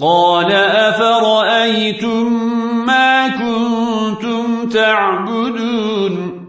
قال أفرأيتم ما كنتم تعبدون